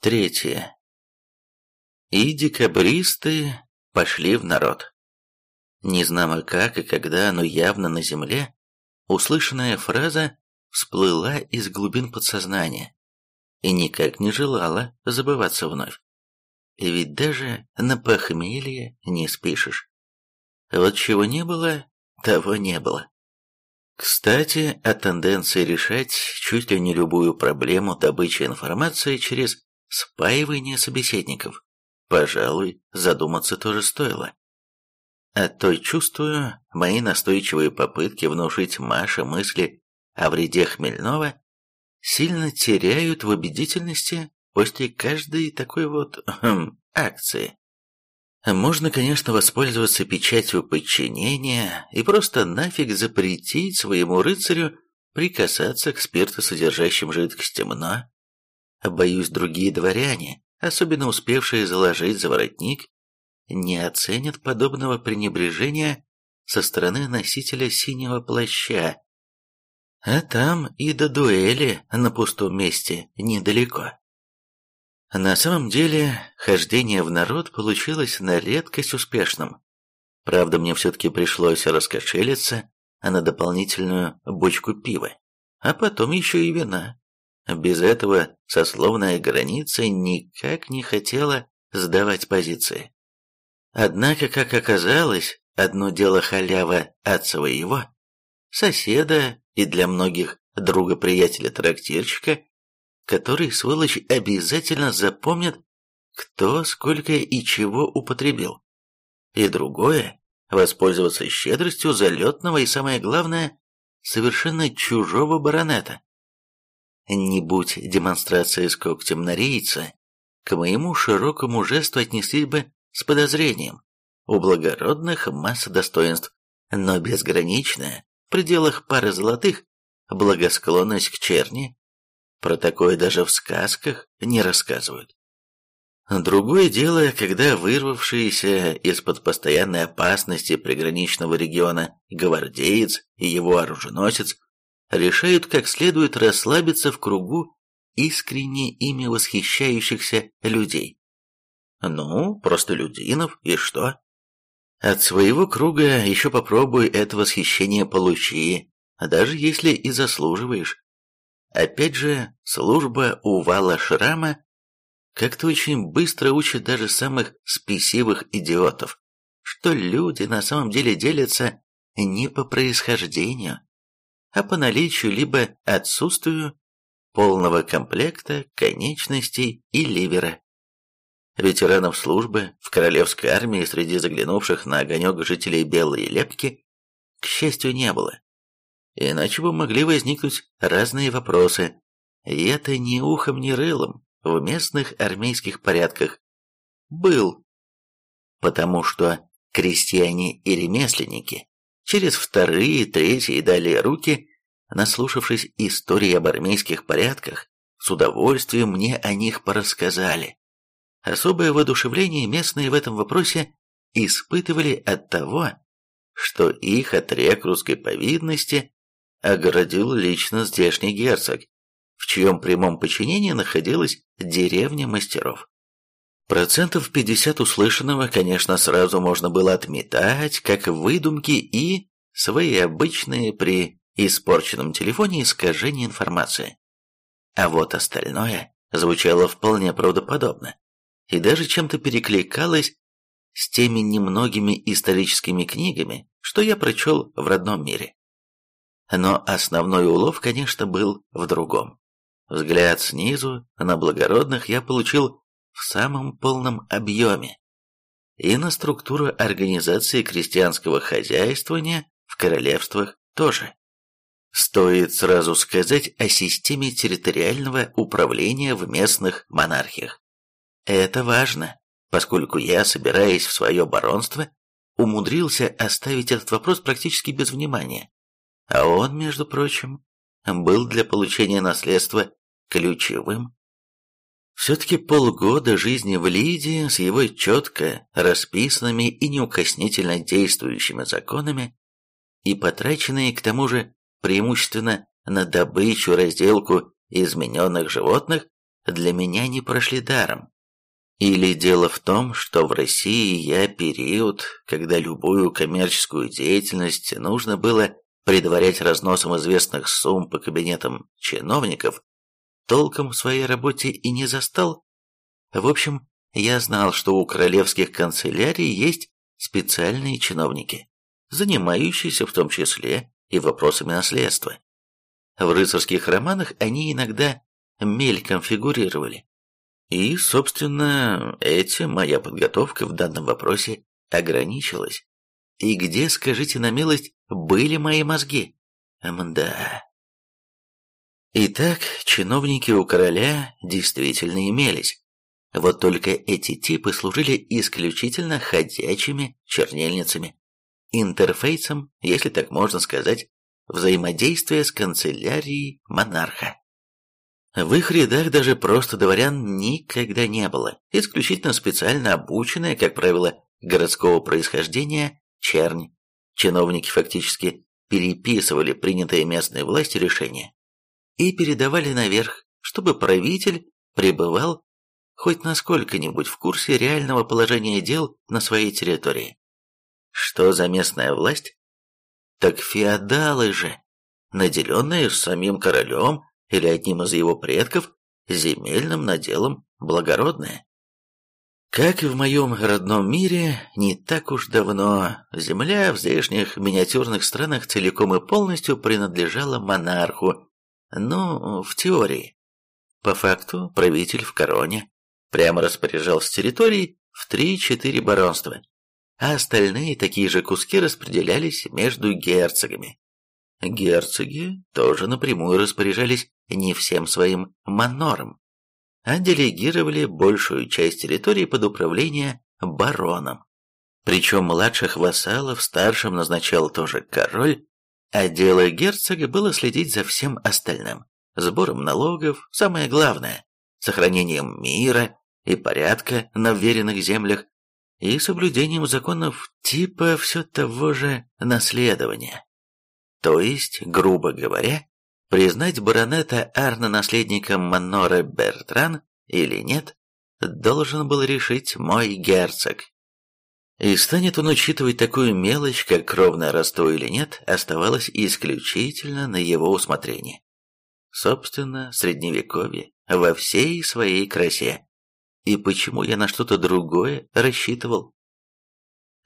Третье. И декабристы пошли в народ. Незнамо как и когда, но явно на земле, услышанная фраза всплыла из глубин подсознания и никак не желала забываться вновь. И ведь даже на похмелье не спишешь. Вот чего не было, того не было. Кстати, о тенденции решать чуть ли не любую проблему добычи информации через спаивание собеседников, пожалуй, задуматься тоже стоило. А то чувствую, мои настойчивые попытки внушить Маше мысли о вреде хмельного сильно теряют в убедительности после каждой такой вот хм, акции. Можно, конечно, воспользоваться печатью подчинения и просто нафиг запретить своему рыцарю прикасаться к спиртосодержащим жидкостям, но... Боюсь, другие дворяне, особенно успевшие заложить за воротник, не оценят подобного пренебрежения со стороны носителя синего плаща. А там и до дуэли на пустом месте недалеко. На самом деле, хождение в народ получилось на редкость успешным. Правда, мне все-таки пришлось раскошелиться на дополнительную бочку пива, а потом еще и вина. Без этого сословная граница никак не хотела сдавать позиции. Однако, как оказалось, одно дело халява от своего, соседа и для многих друга-приятеля-трактирщика, который, сволочь, обязательно запомнит, кто, сколько и чего употребил. И другое – воспользоваться щедростью залетного и, самое главное, совершенно чужого баронета. Не будь демонстрации с когтем на рейца, к моему широкому жесту отнеслись бы с подозрением. У благородных масса достоинств, но безграничная, в пределах пары золотых, благосклонность к черни про такое даже в сказках не рассказывают. Другое дело, когда вырвавшиеся из-под постоянной опасности приграничного региона гвардеец и его оруженосец решают как следует расслабиться в кругу искренне ими восхищающихся людей. Ну, просто людинов, и что? От своего круга еще попробуй это восхищение получи, даже если и заслуживаешь. Опять же, служба у вала шрама как-то очень быстро учит даже самых спесивых идиотов, что люди на самом деле делятся не по происхождению, а по наличию либо отсутствию полного комплекта конечностей и ливера. Ветеранов службы в королевской армии среди заглянувших на огонек жителей Белой Лепки, к счастью, не было иначе бы могли возникнуть разные вопросы. И это ни ухом, ни рылом в местных армейских порядках. Был. Потому что крестьяне и ремесленники через вторые, третьи и далее руки, наслушавшись истории об армейских порядках, с удовольствием мне о них порассказали. Особое воодушевление местные в этом вопросе испытывали от того, что их от рекрутской повинности огородил лично здешний герцог, в чьем прямом подчинении находилась деревня мастеров. Процентов 50 услышанного, конечно, сразу можно было отметать, как выдумки и свои обычные при испорченном телефоне искажения информации. А вот остальное звучало вполне правдоподобно и даже чем-то перекликалось с теми немногими историческими книгами, что я прочел в родном мире. Но основной улов, конечно, был в другом. Взгляд снизу на благородных я получил в самом полном объеме. И на структуру организации крестьянского хозяйствования в королевствах тоже. Стоит сразу сказать о системе территориального управления в местных монархиях. Это важно, поскольку я, собираясь в свое баронство, умудрился оставить этот вопрос практически без внимания. А он, между прочим, был для получения наследства ключевым. Все-таки полгода жизни в Лидии с его четко расписанными и неукоснительно действующими законами и потраченные, к тому же, преимущественно на добычу, разделку измененных животных, для меня не прошли даром. Или дело в том, что в России я период, когда любую коммерческую деятельность нужно было предварять разносом известных сумм по кабинетам чиновников, толком в своей работе и не застал. В общем, я знал, что у королевских канцелярий есть специальные чиновники, занимающиеся в том числе и вопросами наследства. В рыцарских романах они иногда мельком фигурировали. И, собственно, этим моя подготовка в данном вопросе ограничилась. И где, скажите на милость, были мои мозги? Мда. Итак, чиновники у короля действительно имелись. Вот только эти типы служили исключительно ходячими чернильницами, интерфейсом, если так можно сказать, взаимодействия с канцелярией монарха. В их рядах даже просто дворян никогда не было, исключительно специально обученная, как правило, городского происхождения, чернь. Чиновники фактически переписывали принятые местной власти решения и передавали наверх, чтобы правитель пребывал хоть насколько-нибудь в курсе реального положения дел на своей территории. Что за местная власть? Так феодалы же, наделенные самим королем или одним из его предков, земельным наделом благородные. Как и в моем родном мире, не так уж давно земля в здешних миниатюрных странах целиком и полностью принадлежала монарху, ну, в теории. По факту правитель в короне, прямо распоряжался территорией в 3-4 баронства, а остальные такие же куски распределялись между герцогами. Герцоги тоже напрямую распоряжались не всем своим манором, а делегировали большую часть территории под управление бароном. Причем младших вассалов старшим назначал тоже король, а дело герцога было следить за всем остальным, сбором налогов, самое главное, сохранением мира и порядка на вверенных землях и соблюдением законов типа все того же наследования. То есть, грубо говоря, признать баронета Арна наследником Манора Бертран или нет, должен был решить мой герцог. И станет он учитывать такую мелочь, как кровное родство или нет, оставалось исключительно на его усмотрение. Собственно, средневековье во всей своей красе. И почему я на что-то другое рассчитывал?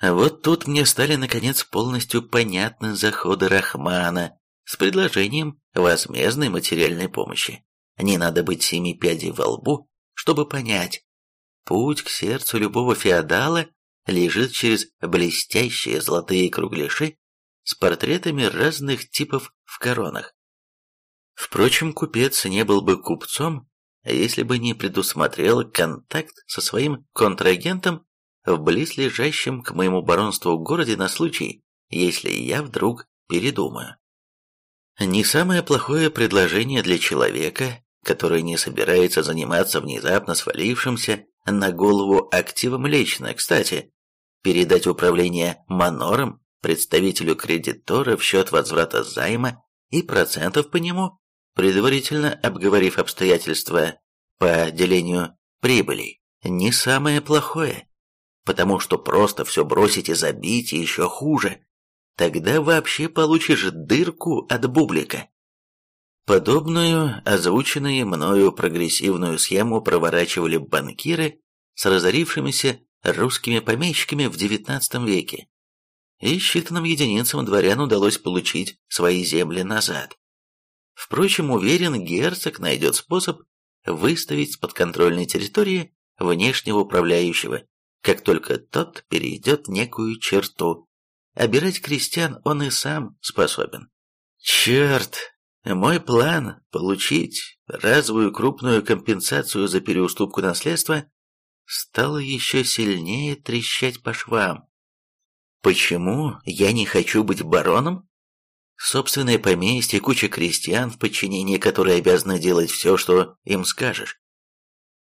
Вот тут мне стали наконец полностью понятны заходы Рахмана с предложением возмездной материальной помощи. Не надо быть семи пядей во лбу, чтобы понять. Путь к сердцу любого феодала лежит через блестящие золотые кругляши с портретами разных типов в коронах. Впрочем, купец не был бы купцом, если бы не предусмотрел контакт со своим контрагентом в близлежащем к моему баронству городе на случай, если я вдруг передумаю. Не самое плохое предложение для человека, который не собирается заниматься внезапно свалившимся на голову активом лично. Кстати, передать управление манором представителю кредитора в счет возврата займа и процентов по нему, предварительно обговорив обстоятельства по делению прибылей, не самое плохое потому что просто все бросить и забить еще хуже. Тогда вообще получишь дырку от бублика. Подобную, озвученную мною прогрессивную схему проворачивали банкиры с разорившимися русскими помещиками в XIX веке. И считанным единицам дворян удалось получить свои земли назад. Впрочем, уверен, герцог найдет способ выставить с подконтрольной территории внешнего управляющего, как только тот перейдет некую черту. Обирать крестьян он и сам способен. Черт! Мой план – получить разовую крупную компенсацию за переуступку наследства стало еще сильнее трещать по швам. Почему я не хочу быть бароном? Собственное поместье, куча крестьян в подчинении, которые обязаны делать все, что им скажешь.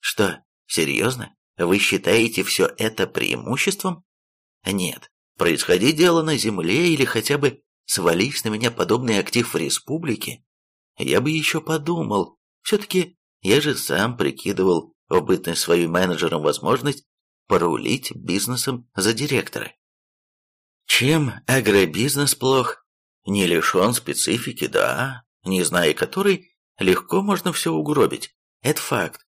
Что, серьезно? Вы считаете все это преимуществом? Нет. Происходи дело на земле или хотя бы свались на меня подобный актив в республике, я бы еще подумал. Все-таки Я же сам прикидывал бытность свою менеджером возможность порулить бизнесом за директора. Чем агробизнес плох? Не лишен специфики, да, не зная которой, легко можно все угробить. Это факт.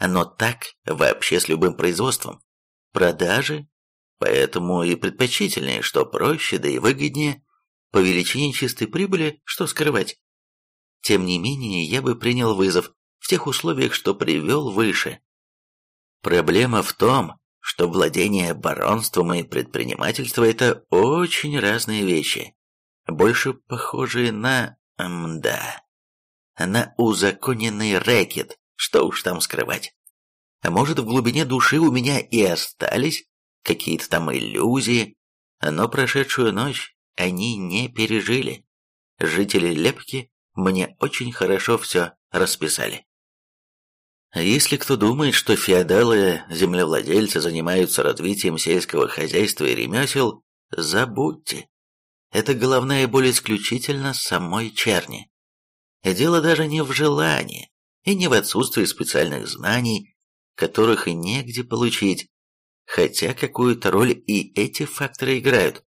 Но так вообще с любым производством. Продажи, поэтому и предпочтительнее, что проще, да и выгоднее, по величине чистой прибыли, что скрывать. Тем не менее, я бы принял вызов в тех условиях, что привел выше. Проблема в том, что владение баронством и предпринимательство – это очень разные вещи, больше похожие на... мда, на узаконенный рэкет, что уж там скрывать. А может, в глубине души у меня и остались какие-то там иллюзии, но прошедшую ночь они не пережили. Жители Лепки мне очень хорошо все расписали. Если кто думает, что феодалы-землевладельцы занимаются развитием сельского хозяйства и ремесел, забудьте. Это головная боль исключительно самой черни. Дело даже не в желании и не в отсутствии специальных знаний, которых и негде получить, хотя какую-то роль и эти факторы играют.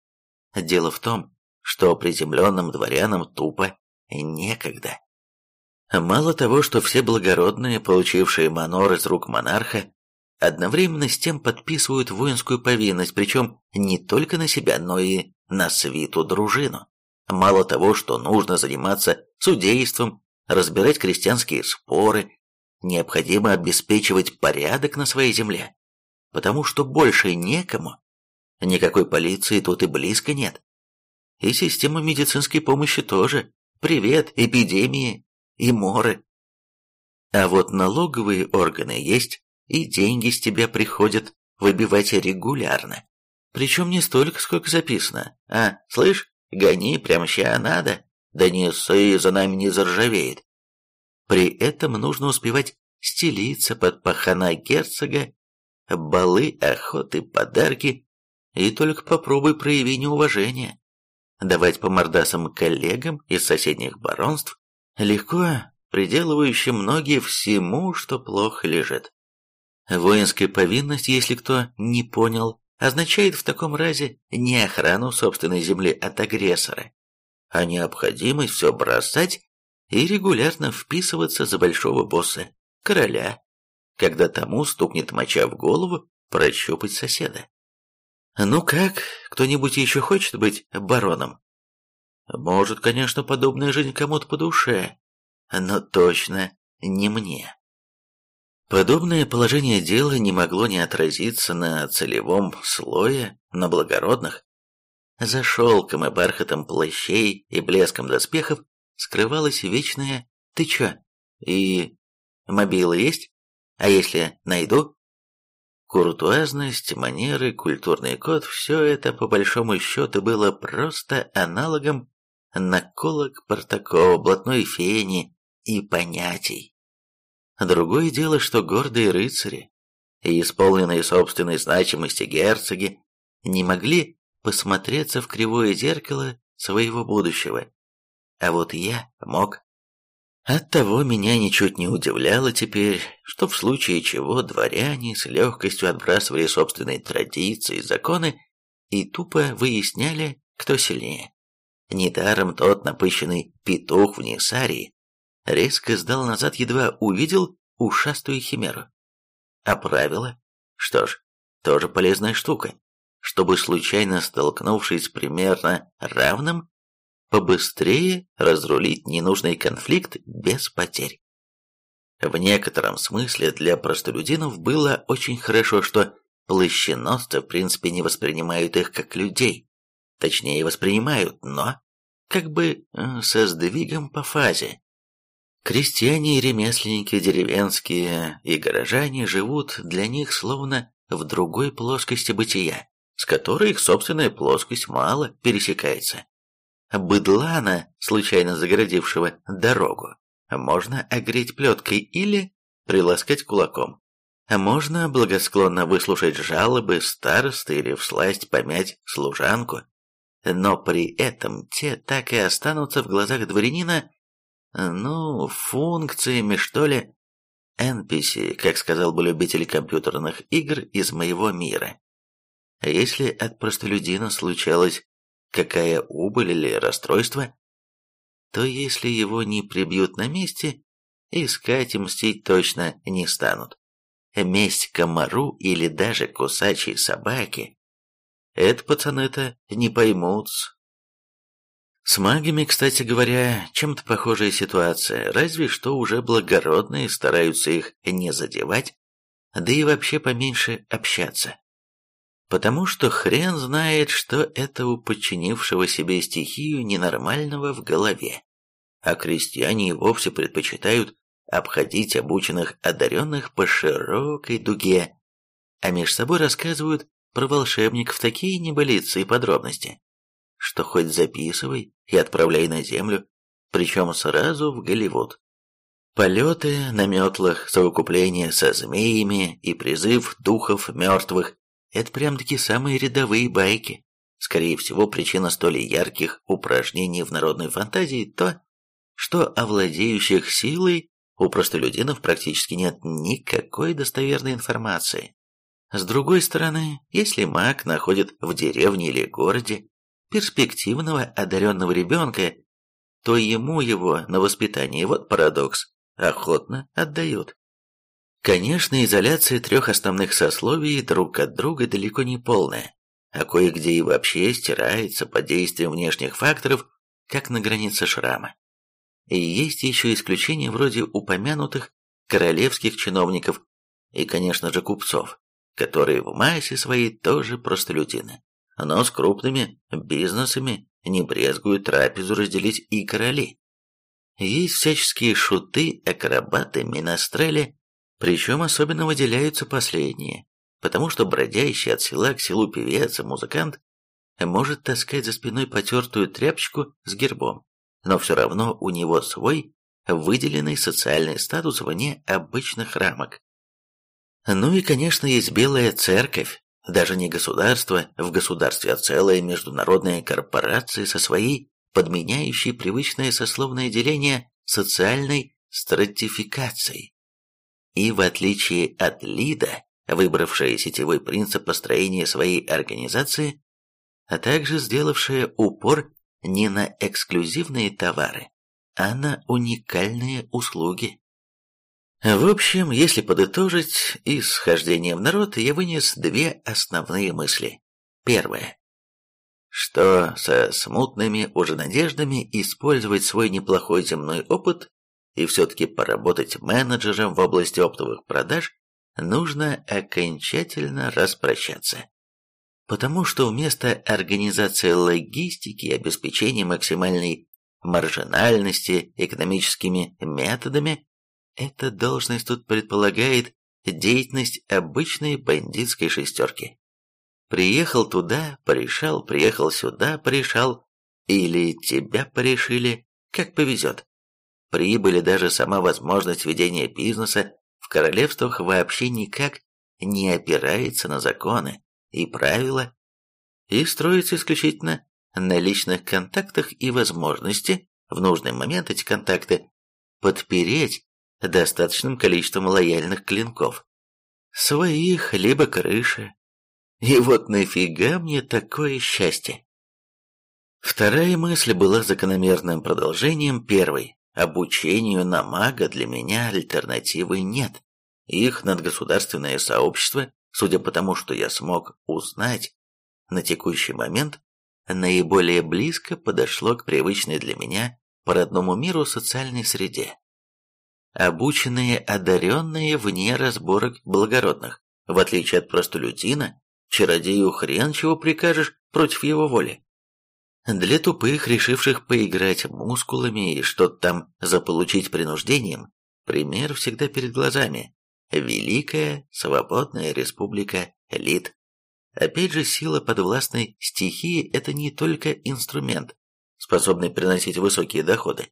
Дело в том, что приземленным дворянам тупо некогда. Мало того, что все благородные, получившие манор из рук монарха, одновременно с тем подписывают воинскую повинность, причем не только на себя, но и на свиту дружину. Мало того, что нужно заниматься судейством, разбирать крестьянские споры, необходимо обеспечивать порядок на своей земле, потому что больше некому. Никакой полиции тут и близко нет. И система медицинской помощи тоже. Привет, эпидемии, и моры. А вот налоговые органы есть, и деньги с тебя приходят выбивать регулярно. Причем не столько, сколько записано. А, слышь, гони, прям ща надо, да не ссы, за нами не заржавеет. При этом нужно успевать стелиться под пахана герцога, балы, охоты, подарки, и только попробуй прояви неуважение. Давать по мордасам коллегам из соседних баронств легко приделывающим многие всему, что плохо лежит. Воинская повинность, если кто не понял, означает в таком разе не охрану собственной земли от агрессора, а необходимость все бросать и регулярно вписываться за большого босса, короля, когда тому стукнет моча в голову прощупать соседа. Ну как, кто-нибудь еще хочет быть бароном? Может, конечно, подобная жизнь кому-то по душе, но точно не мне. Подобное положение дела не могло не отразиться на целевом слое, на благородных. За шелком и бархатом плащей и блеском доспехов скрывалась вечная «ты чё?» и «мобила есть? А если найду?» Куртуазность, манеры, культурный код – все это, по большому счету, было просто аналогом наколок Партакова, блатной фени и понятий. Другое дело, что гордые рыцари и исполненные собственной значимости герцоги не могли посмотреться в кривое зеркало своего будущего. А вот я мог. Оттого меня ничуть не удивляло теперь, что в случае чего дворяне с легкостью отбрасывали собственные традиции, законы и тупо выясняли, кто сильнее. Недаром тот напыщенный петух в Несарии резко сдал назад, едва увидел ушастую химеру. А правило? Что ж, тоже полезная штука, чтобы, случайно столкнувшись примерно равным, побыстрее разрулить ненужный конфликт без потерь. В некотором смысле для простолюдинов было очень хорошо, что плащеносцы в принципе не воспринимают их как людей, Точнее, воспринимают, но как бы э, со сдвигом по фазе. Крестьяне и ремесленники деревенские и горожане живут для них словно в другой плоскости бытия, с которой их собственная плоскость мало пересекается. Быдлана, случайно загородившего дорогу, можно огреть плеткой или приласкать кулаком. Можно благосклонно выслушать жалобы старосты или всласть помять служанку но при этом те так и останутся в глазах дворянина, ну, функциями, что ли. NPC, как сказал бы любитель компьютерных игр из моего мира. А если от простолюдина случалась какая убыль или расстройство, то если его не прибьют на месте, искать и мстить точно не станут. Месть комару или даже кусачей собаке – это пацаны-то не поймут. С магами, кстати говоря, чем-то похожая ситуация, разве что уже благородные стараются их не задевать, да и вообще поменьше общаться. Потому что хрен знает, что это у подчинившего себе стихию ненормального в голове. А крестьяне и вовсе предпочитают обходить обученных одаренных по широкой дуге, а между собой рассказывают про волшебников такие небылицы и подробности, что хоть записывай и отправляй на землю, причем сразу в Голливуд. Полеты на метлах, совокупление со змеями и призыв духов мертвых – это прям-таки самые рядовые байки. Скорее всего, причина столь ярких упражнений в народной фантазии – то, что о владеющих силой у простолюдинов практически нет никакой достоверной информации. С другой стороны, если маг находит в деревне или городе перспективного одаренного ребенка, то ему его на воспитание, вот парадокс, охотно отдают. Конечно, изоляция трех основных сословий друг от друга далеко не полная, а кое-где и вообще стирается под действием внешних факторов, как на границе шрама. И есть еще исключения вроде упомянутых королевских чиновников и, конечно же, купцов, которые в массе своей тоже простолюдины но с крупными бизнесами не брезгуют трапезу разделить и короли. Есть всяческие шуты, акробаты, минострели, причем особенно выделяются последние, потому что бродящий от села к селу певец и музыкант может таскать за спиной потертую тряпочку с гербом, но все равно у него свой выделенный социальный статус вне обычных рамок. Ну и, конечно, есть белая церковь, даже не государство в государстве, а целая международная корпорация со своей подменяющей привычное сословное деление социальной стратификацией. И в отличие от ЛИДа, выбравшая сетевой принцип построения своей организации, а также сделавшая упор не на эксклюзивные товары, а на уникальные услуги. В общем, если подытожить, из схождения в народ я вынес две основные мысли. Первое. Что со смутными уже надеждами использовать свой неплохой земной опыт и все-таки поработать менеджером в области оптовых продаж нужно окончательно распрощаться. Потому что вместо организации логистики и обеспечения максимальной маржинальности экономическими методами эта должность тут предполагает деятельность обычной бандитской шестерки. Приехал туда, порешал, приехал сюда, порешал, или тебя порешили, как повезет. Прибыль и даже сама возможность ведения бизнеса в королевствах вообще никак не опирается на законы и правила и строится исключительно на личных контактах и возможности в нужный момент эти контакты подпереть достаточным количеством лояльных клинков. Своих, либо крыши. И вот нафига мне такое счастье? Вторая мысль была закономерным продолжением первой. Обучению на мага для меня альтернативы нет. Их надгосударственное сообщество, судя по тому, что я смог узнать, на текущий момент наиболее близко подошло к привычной для меня по родному миру социальной среде обученные одаренные вне разборок благородных. В отличие от простолюдина, чародею хрен чего прикажешь против его воли. Для тупых, решивших поиграть мускулами и что-то там заполучить принуждением, пример всегда перед глазами. Великая свободная республика Лид. Опять же, сила подвластной стихии – это не только инструмент, способный приносить высокие доходы,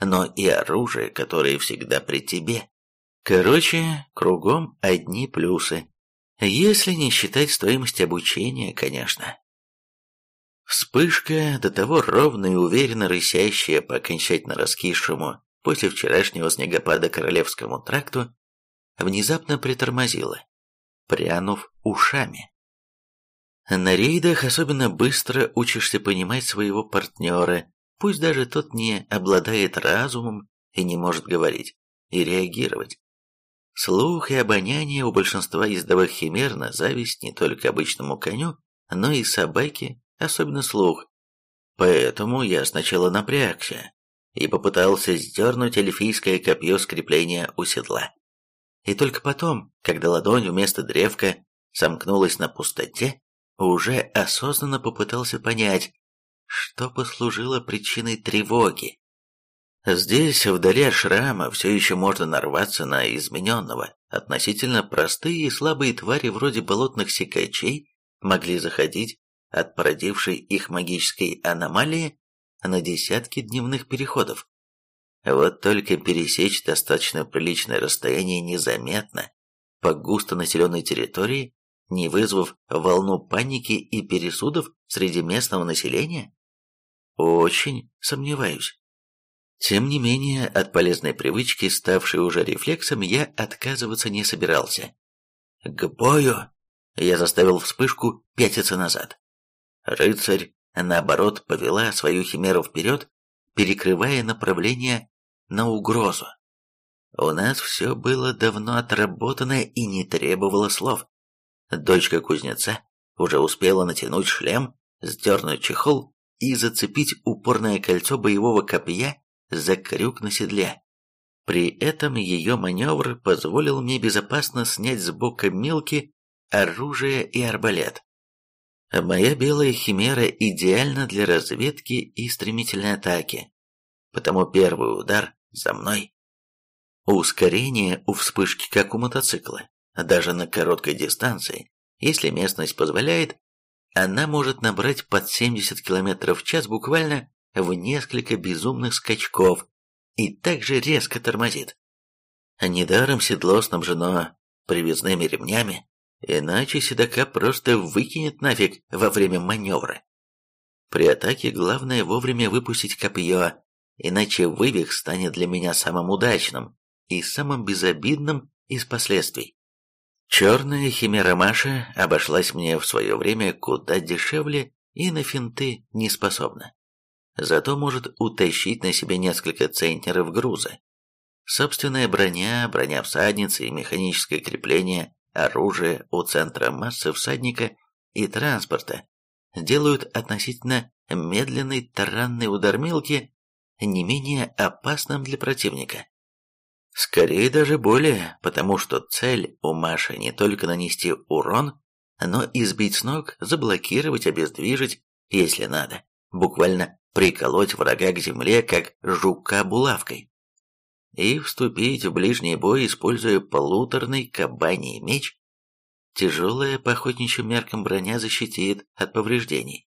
но и оружие, которое всегда при тебе. Короче, кругом одни плюсы. Если не считать стоимость обучения, конечно. Вспышка, до того ровно и уверенно рысящая по окончательно раскисшему после вчерашнего снегопада Королевскому тракту, внезапно притормозила, прянув ушами. На рейдах особенно быстро учишься понимать своего партнера, пусть даже тот не обладает разумом и не может говорить и реагировать. Слух и обоняние у большинства ездовых химер на зависть не только обычному коню, но и собаке, особенно слух. Поэтому я сначала напрягся и попытался сдернуть эльфийское копье скрепления у седла. И только потом, когда ладонь вместо древка сомкнулась на пустоте, уже осознанно попытался понять, что послужило причиной тревоги. Здесь, вдали от шрама, все еще можно нарваться на измененного. Относительно простые и слабые твари вроде болотных секачей могли заходить от породившей их магической аномалии на десятки дневных переходов. Вот только пересечь достаточно приличное расстояние незаметно по густо населенной территории, не вызвав волну паники и пересудов среди местного населения? Очень сомневаюсь. Тем не менее, от полезной привычки, ставшей уже рефлексом, я отказываться не собирался. «К бою!» Я заставил вспышку пятиться назад. Рыцарь, наоборот, повела свою химеру вперед, перекрывая направление на угрозу. У нас все было давно отработано и не требовало слов. Дочка кузнеца уже успела натянуть шлем, сдернуть чехол и зацепить упорное кольцо боевого копья за крюк на седле. При этом ее маневр позволил мне безопасно снять с бока Милки оружие и арбалет. Моя белая химера идеальна для разведки и стремительной атаки, потому первый удар за мной. Ускорение у вспышки как у мотоцикла, даже на короткой дистанции, если местность позволяет, она может набрать под 70 км в час буквально в несколько безумных скачков и также резко тормозит. Недаром седло снабжено привязными ремнями, иначе седока просто выкинет нафиг во время маневра. При атаке главное вовремя выпустить копье, иначе вывих станет для меня самым удачным и самым безобидным из последствий. Черная химера Маша обошлась мне в свое время куда дешевле и на финты не способна зато может утащить на себе несколько центнеров груза. Собственная броня, броня всадницы и механическое крепление оружия у центра массы всадника и транспорта делают относительно медленный таранный удар мелки не менее опасным для противника. Скорее даже более, потому что цель у Маши не только нанести урон, но и сбить с ног, заблокировать, обездвижить, если надо, буквально приколоть врага к земле, как жука булавкой, и вступить в ближний бой, используя полуторный кабаний меч. Тяжелая по охотничьим меркам броня защитит от повреждений.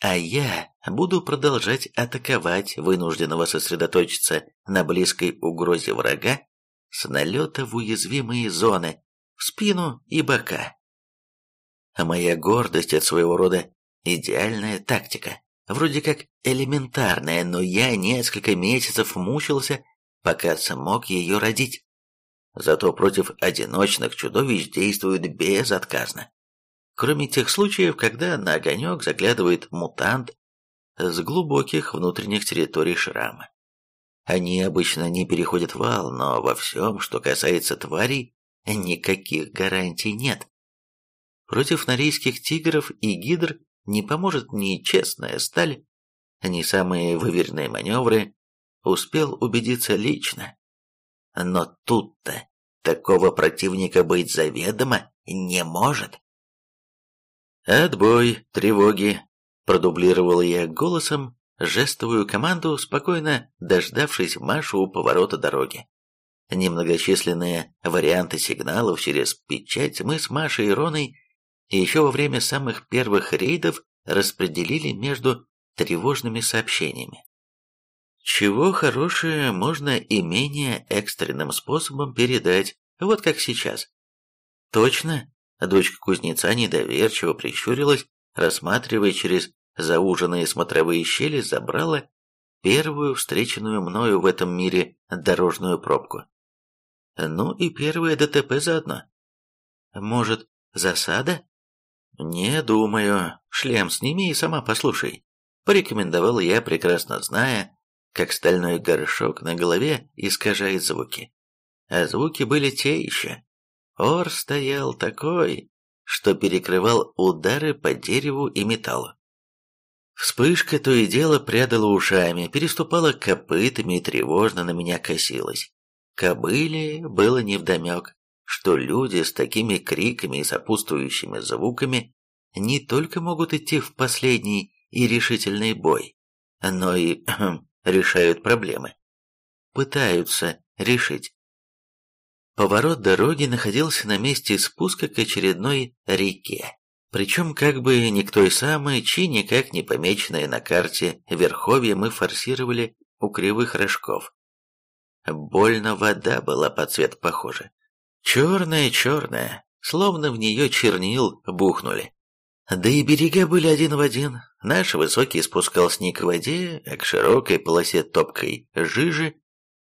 А я буду продолжать атаковать вынужденного сосредоточиться на близкой угрозе врага с налета в уязвимые зоны, в спину и бока. Моя гордость от своего рода идеальная тактика. Вроде как элементарная, но я несколько месяцев мучился, пока смог ее родить. Зато против одиночных чудовищ действует безотказно. Кроме тех случаев, когда на огонек заглядывает мутант с глубоких внутренних территорий шрама. Они обычно не переходят вал, но во всем, что касается тварей, никаких гарантий нет. Против норейских тигров и гидр не поможет ни честная сталь, ни самые выверенные маневры, успел убедиться лично. Но тут-то такого противника быть заведомо не может. «Отбой, тревоги!» – продублировал я голосом жестовую команду, спокойно дождавшись Машу у поворота дороги. Немногочисленные варианты сигналов через печать мы с Машей и Роной еще во время самых первых рейдов распределили между тревожными сообщениями. Чего хорошее можно и менее экстренным способом передать, вот как сейчас. Точно, дочка кузнеца недоверчиво прищурилась, рассматривая через зауженные смотровые щели, забрала первую встреченную мною в этом мире дорожную пробку. Ну и первое ДТП заодно. Может, засада? Не думаю. Шлем сними и сама послушай. Порекомендовал я, прекрасно зная, как стальной горшок на голове искажает звуки. А звуки были те еще. Ор стоял такой, что перекрывал удары по дереву и металлу. Вспышка то и дело прядала ушами, переступала копытами и тревожно на меня косилась. Кобыле было невдомек, что люди с такими криками и сопутствующими звуками не только могут идти в последний и решительный бой, но и решают проблемы. Пытаются решить. Поворот дороги находился на месте спуска к очередной реке. Причем как бы не к той самой, чьи никак не помеченные на карте верховья мы форсировали у кривых рожков. Больно вода была по цвету похожа. Черная-черная, словно в нее чернил бухнули. Да и берега были один в один. Наш высокий спускал снег к воде, а к широкой полосе топкой жижи,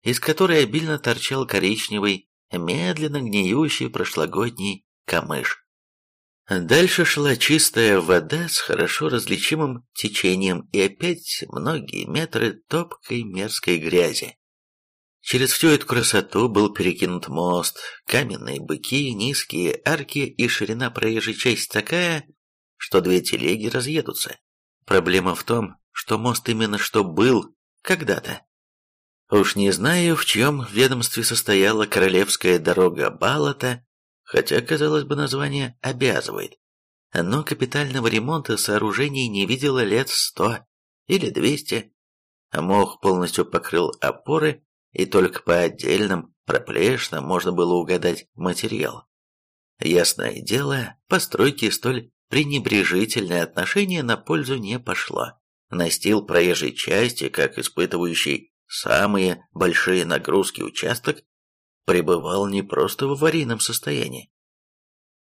из которой обильно торчал коричневый, медленно гниющий прошлогодний камыш. Дальше шла чистая вода с хорошо различимым течением и опять многие метры топкой мерзкой грязи. Через всю эту красоту был перекинут мост, каменные быки, низкие арки и ширина проезжей части такая, что две телеги разъедутся. Проблема в том, что мост именно что был когда-то. Уж не знаю, в чьем ведомстве состояла королевская дорога Балата, хотя, казалось бы, название обязывает. Но капитального ремонта сооружений не видела лет сто или двести. Мох полностью покрыл опоры, и только по отдельным проплешинам можно было угадать материал. Ясное дело, постройки столь пренебрежительное отношение на пользу не пошло. Настил проезжей части, как испытывающий самые большие нагрузки участок, пребывал не просто в аварийном состоянии.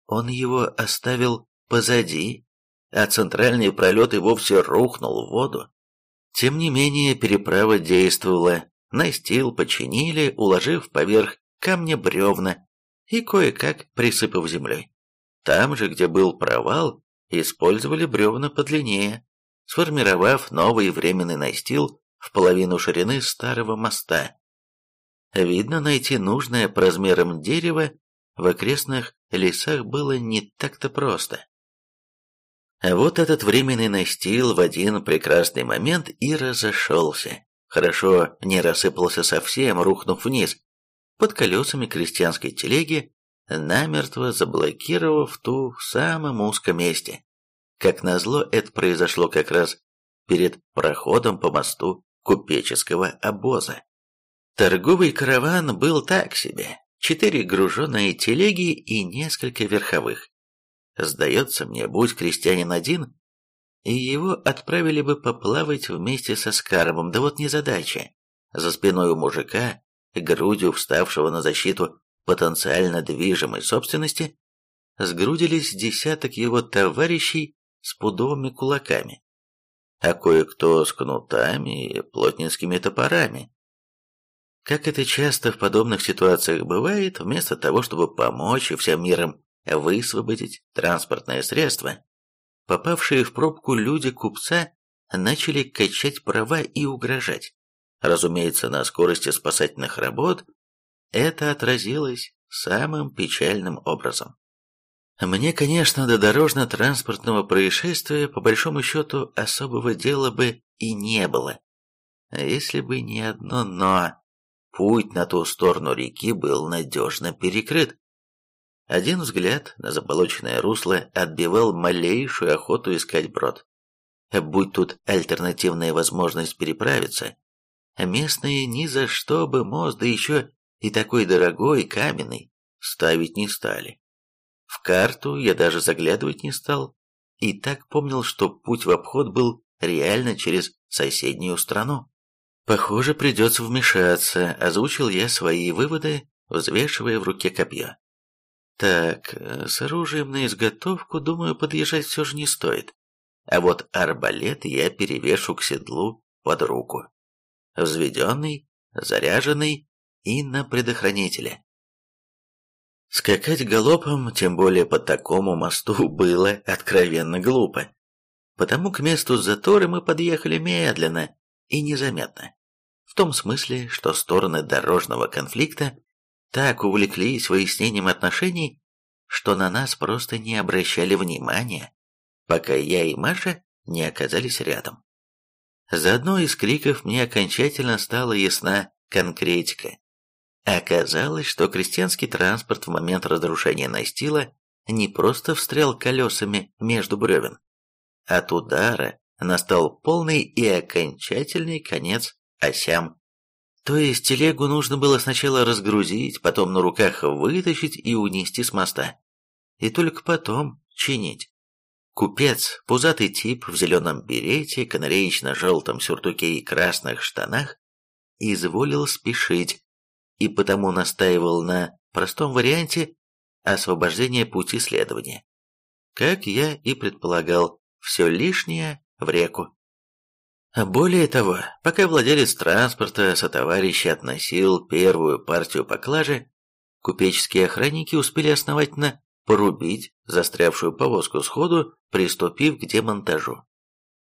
Он его оставил позади, а центральный пролет и вовсе рухнул в воду. Тем не менее, переправа действовала, настил починили, уложив поверх камня бревна и кое-как присыпав землей. Там же, где был провал, использовали бревна подлиннее, сформировав новый временный настил в половину ширины старого моста. Видно, найти нужное по размерам дерево в окрестных лесах было не так-то просто. А вот этот временный настил в один прекрасный момент и разошелся. Хорошо не рассыпался совсем, рухнув вниз, под колесами крестьянской телеги, намертво заблокировав ту в самом узком месте. Как назло, это произошло как раз перед проходом по мосту купеческого обоза. Торговый караван был так себе. Четыре груженные телеги и несколько верховых. Сдается мне, будь крестьянин один, и его отправили бы поплавать вместе со Скарбом, да вот незадача. За спиной у мужика, грудью вставшего на защиту потенциально движимой собственности, сгрудились десяток его товарищей с пудовыми кулаками, а кое-кто с кнутами и плотницкими топорами, как это часто в подобных ситуациях бывает, вместо того, чтобы помочь и всем миром высвободить транспортное средство, попавшие в пробку люди купца начали качать права и угрожать. Разумеется, на скорости спасательных работ это отразилось самым печальным образом. Мне, конечно, до дорожно-транспортного происшествия, по большому счету, особого дела бы и не было. Если бы не одно «но». Путь на ту сторону реки был надежно перекрыт. Один взгляд на заболоченное русло отбивал малейшую охоту искать брод. Будь тут альтернативная возможность переправиться, местные ни за что бы мост, да еще и такой дорогой, каменный, ставить не стали. В карту я даже заглядывать не стал, и так помнил, что путь в обход был реально через соседнюю страну. Похоже, придется вмешаться, озвучил я свои выводы, взвешивая в руке копье. Так, с оружием на изготовку, думаю, подъезжать все же не стоит. А вот арбалет я перевешу к седлу под руку. Взведенный, заряженный и на предохранителе. Скакать галопом, тем более по такому мосту, было откровенно глупо. Потому к месту затора мы подъехали медленно и незаметно. В том смысле, что стороны дорожного конфликта так увлеклись выяснением отношений, что на нас просто не обращали внимания, пока я и Маша не оказались рядом. За одной из криков мне окончательно стала ясна конкретика. Оказалось, что крестьянский транспорт в момент разрушения настила не просто встрял колесами между бревен. От удара настал полный и окончательный конец осям. То есть телегу нужно было сначала разгрузить, потом на руках вытащить и унести с моста. И только потом чинить. Купец, пузатый тип в зеленом берете, канареечно-желтом сюртуке и красных штанах, изволил спешить, и потому настаивал на простом варианте освобождения пути следования. Как я и предполагал, все лишнее в реку. Более того, пока владелец транспорта сотоварища относил первую партию поклажи, купеческие охранники успели основательно порубить застрявшую повозку сходу, приступив к демонтажу.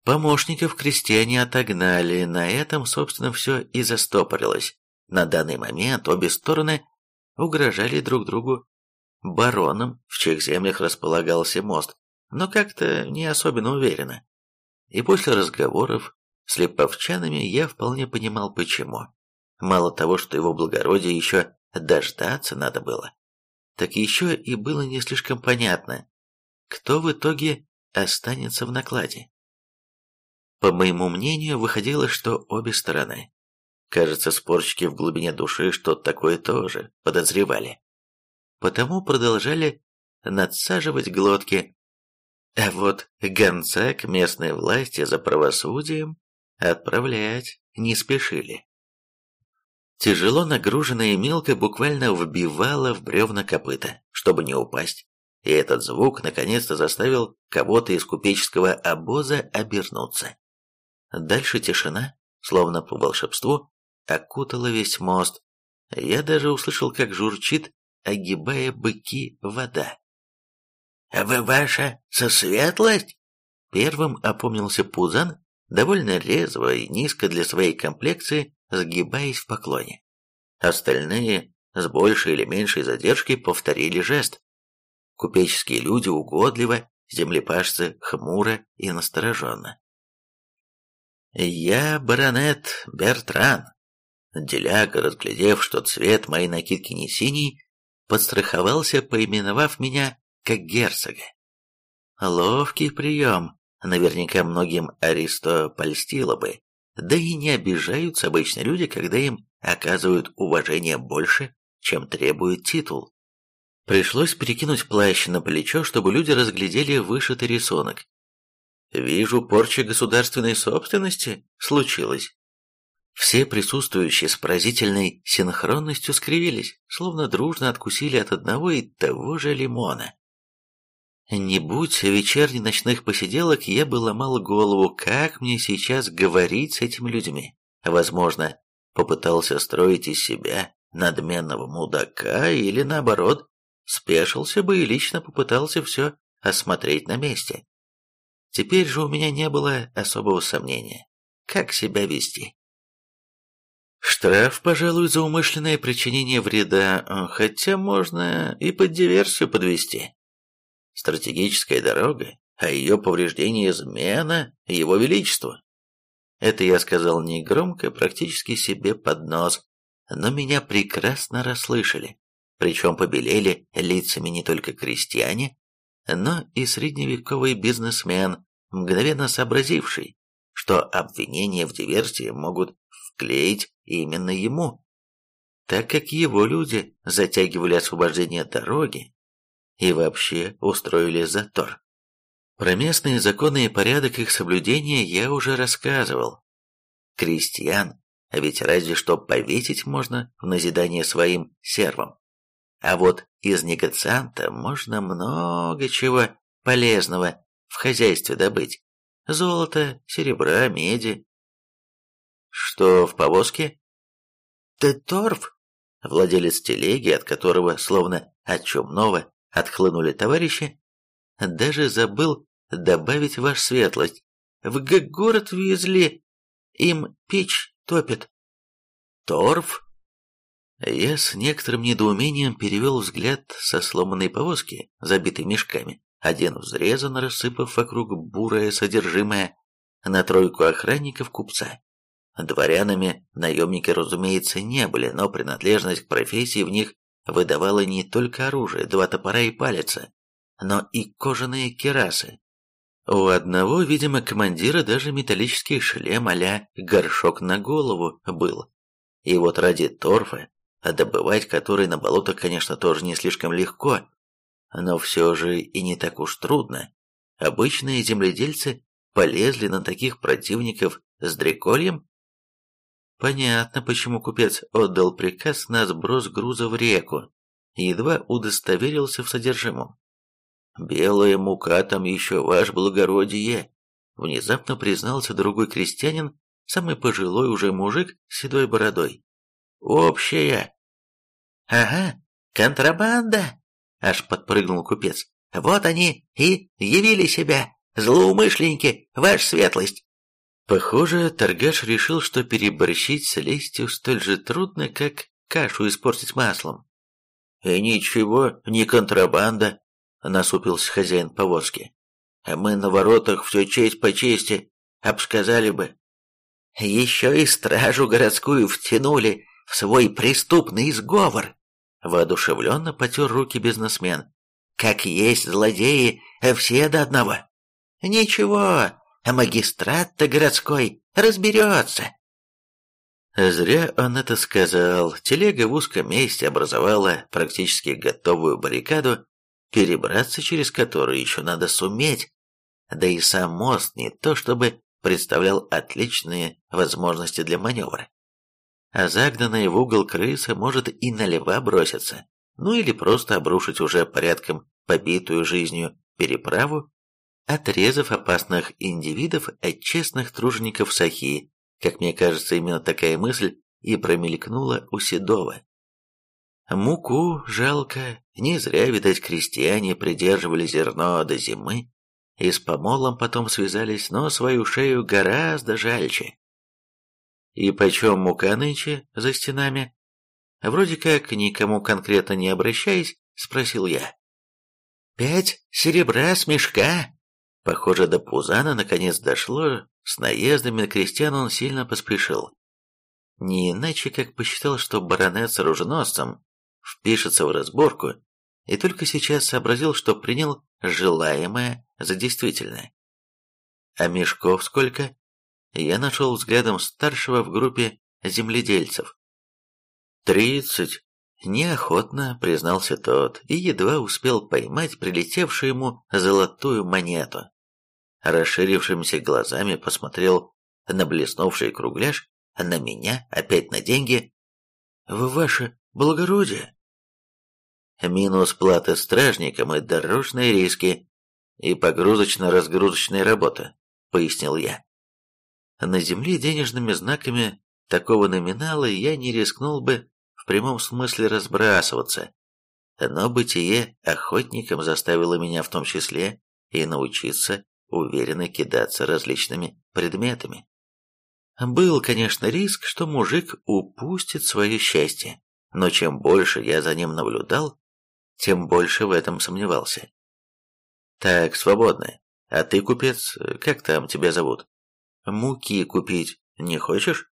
Помощников крестьяне отогнали, на этом, собственно, все и застопорилось. На данный момент обе стороны угрожали друг другу баронам, в чьих землях располагался мост, но как-то не особенно уверенно. И после разговоров с липовчанами я вполне понимал почему. Мало того, что его благородие еще дождаться надо было, так еще и было не слишком понятно, кто в итоге останется в накладе. По моему мнению, выходило, что обе стороны. Кажется, спорщики в глубине души что-то такое тоже подозревали. Потому продолжали надсаживать глотки. А вот гонца к местной власти за правосудием отправлять не спешили. Тяжело нагруженная мелко буквально вбивала в бревна копыта, чтобы не упасть. И этот звук наконец-то заставил кого-то из купеческого обоза обернуться. Дальше тишина, словно по волшебству, окутала весь мост. Я даже услышал, как журчит, огибая быки, вода. «Вы ваша сосветлость?» Первым опомнился Пузан, довольно резво и низко для своей комплекции, сгибаясь в поклоне. Остальные с большей или меньшей задержкой повторили жест. Купеческие люди угодливо, землепашцы хмуро и настороженно. «Я баронет Бертран». Деляга, разглядев, что цвет моей накидки не синий, подстраховался, поименовав меня как герцога. Ловкий прием, наверняка многим Аристо польстило бы, да и не обижаются обычно люди, когда им оказывают уважение больше, чем требует титул. Пришлось перекинуть плащ на плечо, чтобы люди разглядели вышитый рисунок. Вижу, порча государственной собственности случилась. Все присутствующие с поразительной синхронностью скривились, словно дружно откусили от одного и того же лимона. Не будь вечерних ночных посиделок, я бы ломал голову, как мне сейчас говорить с этими людьми. Возможно, попытался строить из себя надменного мудака или, наоборот, спешился бы и лично попытался все осмотреть на месте. Теперь же у меня не было особого сомнения, как себя вести. Штраф, пожалуй, за умышленное причинение вреда, хотя можно и под диверсию подвести стратегическая дорога, а ее повреждение измена его величеству. Это я сказал негромко, практически себе под нос, но меня прекрасно расслышали, причем побелели лицами не только крестьяне, но и средневековый бизнесмен, мгновенно сообразивший, что обвинения в диверсии могут вклеить именно ему, так как его люди затягивали освобождение дороги и вообще устроили затор. Про местные законы и порядок их соблюдения я уже рассказывал. Крестьян, а ведь разве что повесить можно в назидание своим сервам. А вот из негацианта можно много чего полезного в хозяйстве добыть. Золото, серебра, меди. Что в повозке? Ты торф? владелец телеги, от которого, словно от чумного, отхлынули товарищи, даже забыл добавить ваш светлость. В город везли, им печь топит. Торф? Я с некоторым недоумением перевел взгляд со сломанной повозки, забитой мешками. Один взрезан, рассыпав вокруг бурое содержимое, на тройку охранников купца. Дворянами наемники, разумеется, не были, но принадлежность к профессии в них выдавала не только оружие, два топора и палица, но и кожаные керасы. У одного, видимо, командира даже металлический шлем а горшок на голову был. И вот ради торфа, добывать который на болотах, конечно, тоже не слишком легко, но все же и не так уж трудно. Обычные земледельцы полезли на таких противников с дрекольем? Понятно, почему купец отдал приказ на сброс груза в реку, едва удостоверился в содержимом. «Белая мука там еще, ваш благородие!» Внезапно признался другой крестьянин, самый пожилой уже мужик с седой бородой. «Общая!» «Ага, контрабанда!» Аж подпрыгнул купец. «Вот они и явили себя, злоумышленники, ваша светлость!» Похоже, торгаш решил, что переборщить с лестью столь же трудно, как кашу испортить маслом. «И ничего, не контрабанда», — насупился хозяин повозки. «А мы на воротах все честь по чести, обсказали бы». «Еще и стражу городскую втянули в свой преступный сговор», — воодушевленно потер руки бизнесмен. «Как есть злодеи, все до одного». «Ничего, магистрат-то городской разберется». Зря он это сказал. Телега в узком месте образовала практически готовую баррикаду, перебраться через которую еще надо суметь. Да и сам мост не то чтобы представлял отличные возможности для маневра. А загнанная в угол крыса может и на льва броситься, ну или просто обрушить уже порядком побитую жизнью переправу, отрезав опасных индивидов от честных тружеников Сахи, как мне кажется, именно такая мысль и промелькнула у Седова. Муку жалко, не зря, видать, крестьяне придерживали зерно до зимы и с помолом потом связались, но свою шею гораздо жальче. И почем мука нынче за стенами? Вроде как, никому конкретно не обращаясь, спросил я. «Пять серебра с мешка!» Похоже, до Пузана наконец дошло, с наездами на крестьян он сильно поспешил. Не иначе, как посчитал, что баронет с оруженосцем впишется в разборку, и только сейчас сообразил, что принял желаемое за действительное. А мешков сколько? Я нашел взглядом старшего в группе земледельцев. «Тридцать!» – неохотно признался тот и едва успел поймать прилетевшую ему золотую монету. Расширившимися глазами посмотрел на блеснувший кругляш, на меня, опять на деньги. «В ваше благородие!» Минус платы стражникам и дорожные риски, и погрузочно-разгрузочная работа, пояснил я. На земле денежными знаками такого номинала я не рискнул бы в прямом смысле разбрасываться, но бытие охотником заставило меня в том числе и научиться уверенно кидаться различными предметами. Был, конечно, риск, что мужик упустит свое счастье, но чем больше я за ним наблюдал, тем больше в этом сомневался. «Так, свободно. А ты, купец, как там тебя зовут? Муки купить не хочешь?»